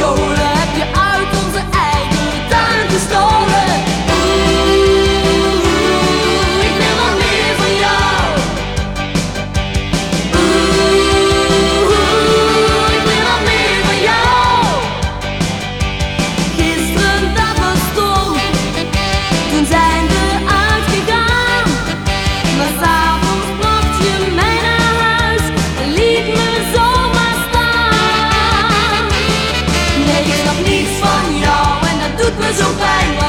your Bye.